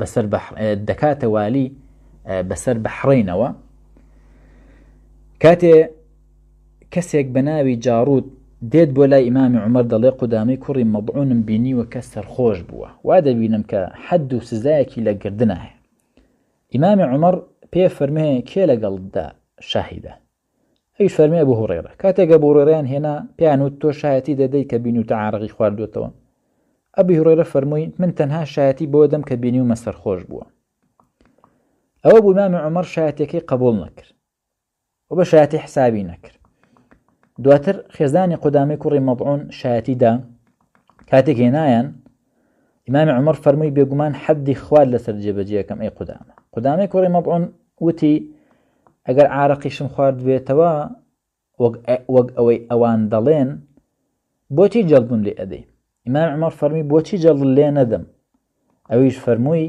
بەسەر بەحر دەکاتە والی بەسەر بەحڕینەوە کاتێ کەسێک بە ناوی جاڕوت دێت بۆ لای ئیمامی عمر دەڵێ قودامی کوڕی مەبعونم بینیوە کە سەرخۆش بووە وا دەبینم کە حەد و سزایەکی لە گردنایە ئیمامی عمر پێ فەرمێ کێ لەگەڵدا شاهیدە ئەویش فەرمی ئەبو هوڕێرە کاتێک ئەبو هوڕێرەیان هێنا پێیان وت تۆ شایەتی دەدەی کە بینی و تەعارەقی خواردوێتەوە ئەبی هوڕێرە فەرمووی من تەنها شایەتی بۆ دەم کە بینی و مەسەر خۆش بووە ئەوە بوو مامی عمر شایەتەکەی قبول نەکرد و بە شایەتی حسابی نەکرد دواتر خێزانی قودامی کوڕی مەبعون شایەتیدا کاتێک هێنایەن ئیمامی عومەڕ فەرمووی بێگومان حەدی خوار لەسەر جێبەجێەکەم ئەی قودامە قودامەی کوڕی مەبعون وتی ئەگەر عراقیشم خواردبێتەوە وەک ئەوەی ئەوان دەڵێن بۆچی جەڵدم لێ ئەدەی ئیمان عمر فەرمی بۆچی جەڵ لێ نەدەم ئەویش فەرمووی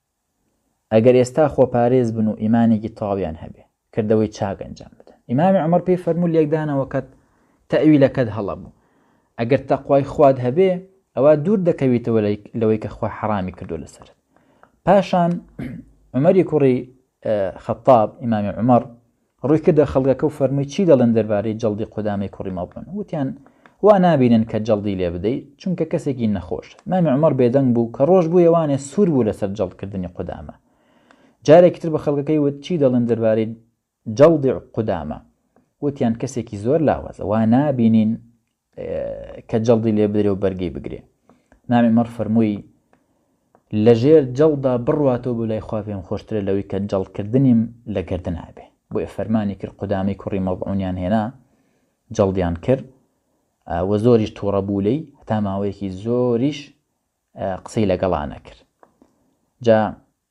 ئەگەر ئێستا خۆپارێز بن و ئیمانێکی تەواویان هەبێ کردەوەی چاک ئەنجام بدەن ئیمامی عمر پێی فەرموو لێکدانەوەکەت تەویلەکەت هەڵە بوو ئەگەر تەخوای خواد هەبێ ئەوە دوور دەکەویتەوە لەوەی کە خوا حەرامی کردو لەسەر پاشان عمەری کوڕی خەتاب ئیمامی عمر ڕووی کردە خەڵگەکە و فەرمووی چی دەڵێن دەربارەی جەڵدی قودامەی کوڕی مەزعون وتیان، وا نابینن کە جەڵدی لێ بدەی، چونکە کەسێکی نەخۆشە. مامی عومەر بێدەنگ بوو، کە ڕۆژ بوو یەوانێ سوور بوو لەسەر جەڵدکردنی قودامە. جارێکی تر بە خەڵگەکەی وت چی دەڵێن دەربارەی جەڵدی قودامە؟ وتیان کەسێکی زۆر لاوازە، وا نابینین کە جەڵدی لێ بدرێ و بەرگەی بگرێ نامی مەڕ فەرمووی لە ژێر جەڵدا بڕواتەوە بۆ لای خوا پێم خۆشترە لەوەی کە جەڵکردنیم لە گردن هەبێ بۆیە فەرمانی کرد قودامی کوڕی مەڵعونیان هێنا جەڵدیان کرد وە زۆریش تووڕە بوو لی هەتا ماوەیەکی زۆریش قسەی لەگەڵا نەکرد جا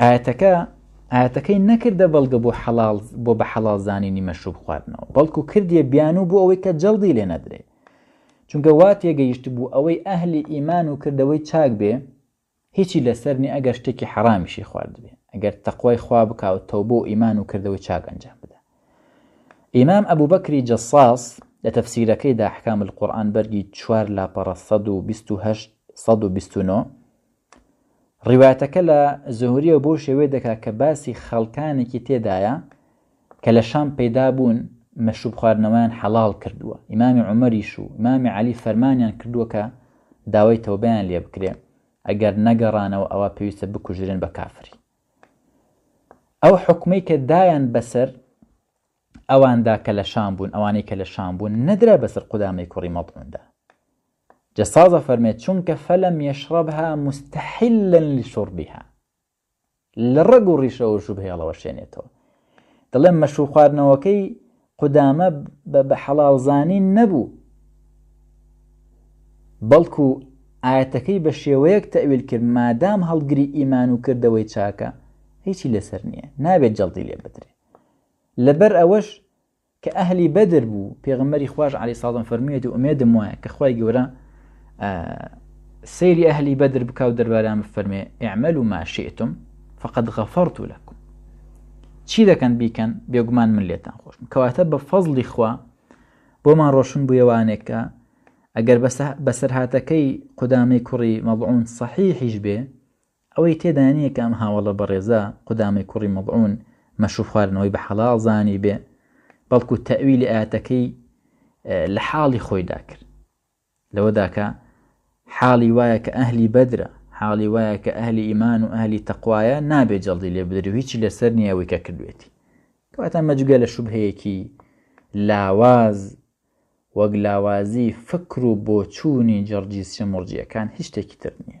ئایەتەکە ئاەتەکەی نەکردە بەڵگە بۆ حەڵال بۆ بە حەڵال زانینی مەشروب خواردنەوە بەڵکو کردیە بیان و بۆ ئەوەی کە جەڵدی لێ نەدرێ چونکە وا تێگەیشت بوو ئەوەی ئەهلی ئیمان و کردەوەی چاک بێ هیچی لەسەر نی ئەگەر شتێکی حەرامیشی خوارد بێ ئەگەر تەقوای خوا بکاو تەو بۆ ئیمان و کردەوەی چاک ئەنجام بدە ئیمام ئەبوو بەکری جەساس لە تەفسیرەکەیدا حکام القورآن بەرگی چوار لاپەڕە 1920 1920 ڕیوایەتەکە لە زهوریەوە بەو شێوەیە دەکات کە باسی خەڵکانێکی تێدایە کە لە شام پەیدا بوون مەشوب خواردنەوەیان حەڵال کردووە ئیمامی عمەریش و ئیمامی علی فەرمانیان کردووە کە داوای تەوبیان لێ بکرێ ئەگەر نەگەڕانەوە ئەوە پێویستە بکوژرێن بە کافری ئەو حکومەی کە دایان بەسەر ئەواندا کە لە شام بوون ئەوانەی کە لە شام بوون نەدرا بەسەر قودامەی کوڕی مەڵعوندا جساز ئەفەرمێت، چونکە فلم یشربها مستحلا لشربها لە ڕەگ و ڕیشەوە شوبهەی هەڵەوەشێنێتەوە، دەڵێن مەشروب خواردنەوەکەی قودامە بە بە حەڵاڵ زانین نەبوو، بەڵکو ئایەتەکەی بە شێوەیەک تەئویل کرد مادام هەڵگری ئیمان و کردەوەی چاکە هیچی لەسەر نییە نابێت جەڵدی لێبدرێت، لەبەر ئەوەش کە ئەهلی بەدر بوو پێغەمبەری خواش علی سازم فەرموویەتی ئومێدم وایە کە خوای گەورە سەیری ئەهلی بەدر بکاو دەربارەیان بفەرمێ ئەعمل و ماشیئتم فقط غەفەرت و لەکم چی دەکەن بیکەن بێگومان من لێتان خۆشم کەواتە بە فەزلی خوا بۆمان ڕۆشن بوویەوانێکە ئەگەر بەسەرهاتەکەی قودامەی کوڕی مەبعون صحیحیش بێ ئەوەی تێدا نیە کە ئەم هاوەڵە بەڕێزە، قودامەی کوڕی مەضعون، مەش و خواردنەوەی بە حەڵاڵ زانیبێ، بەڵکو تەئویلی ئایەتەکەی لە حاڵی خۆیدا کرد. لەوەدا کە حاڵی وایە کە ئەهلی بەدرە، حاڵی وایە کە ئەهلی ئیمان و ئەهلی تەقوایە، نابێ جەڵدی لێ بدرێ و هیچی لەسەر نیە ئەوەی کە کردوێتی. کەواتە مەجگە لە شوبهەیەکی لاواز وەک لاوازی فکر و بۆچوونی جەڕجیسیە موڕجیەکان هیچ شتێکی تر نیە.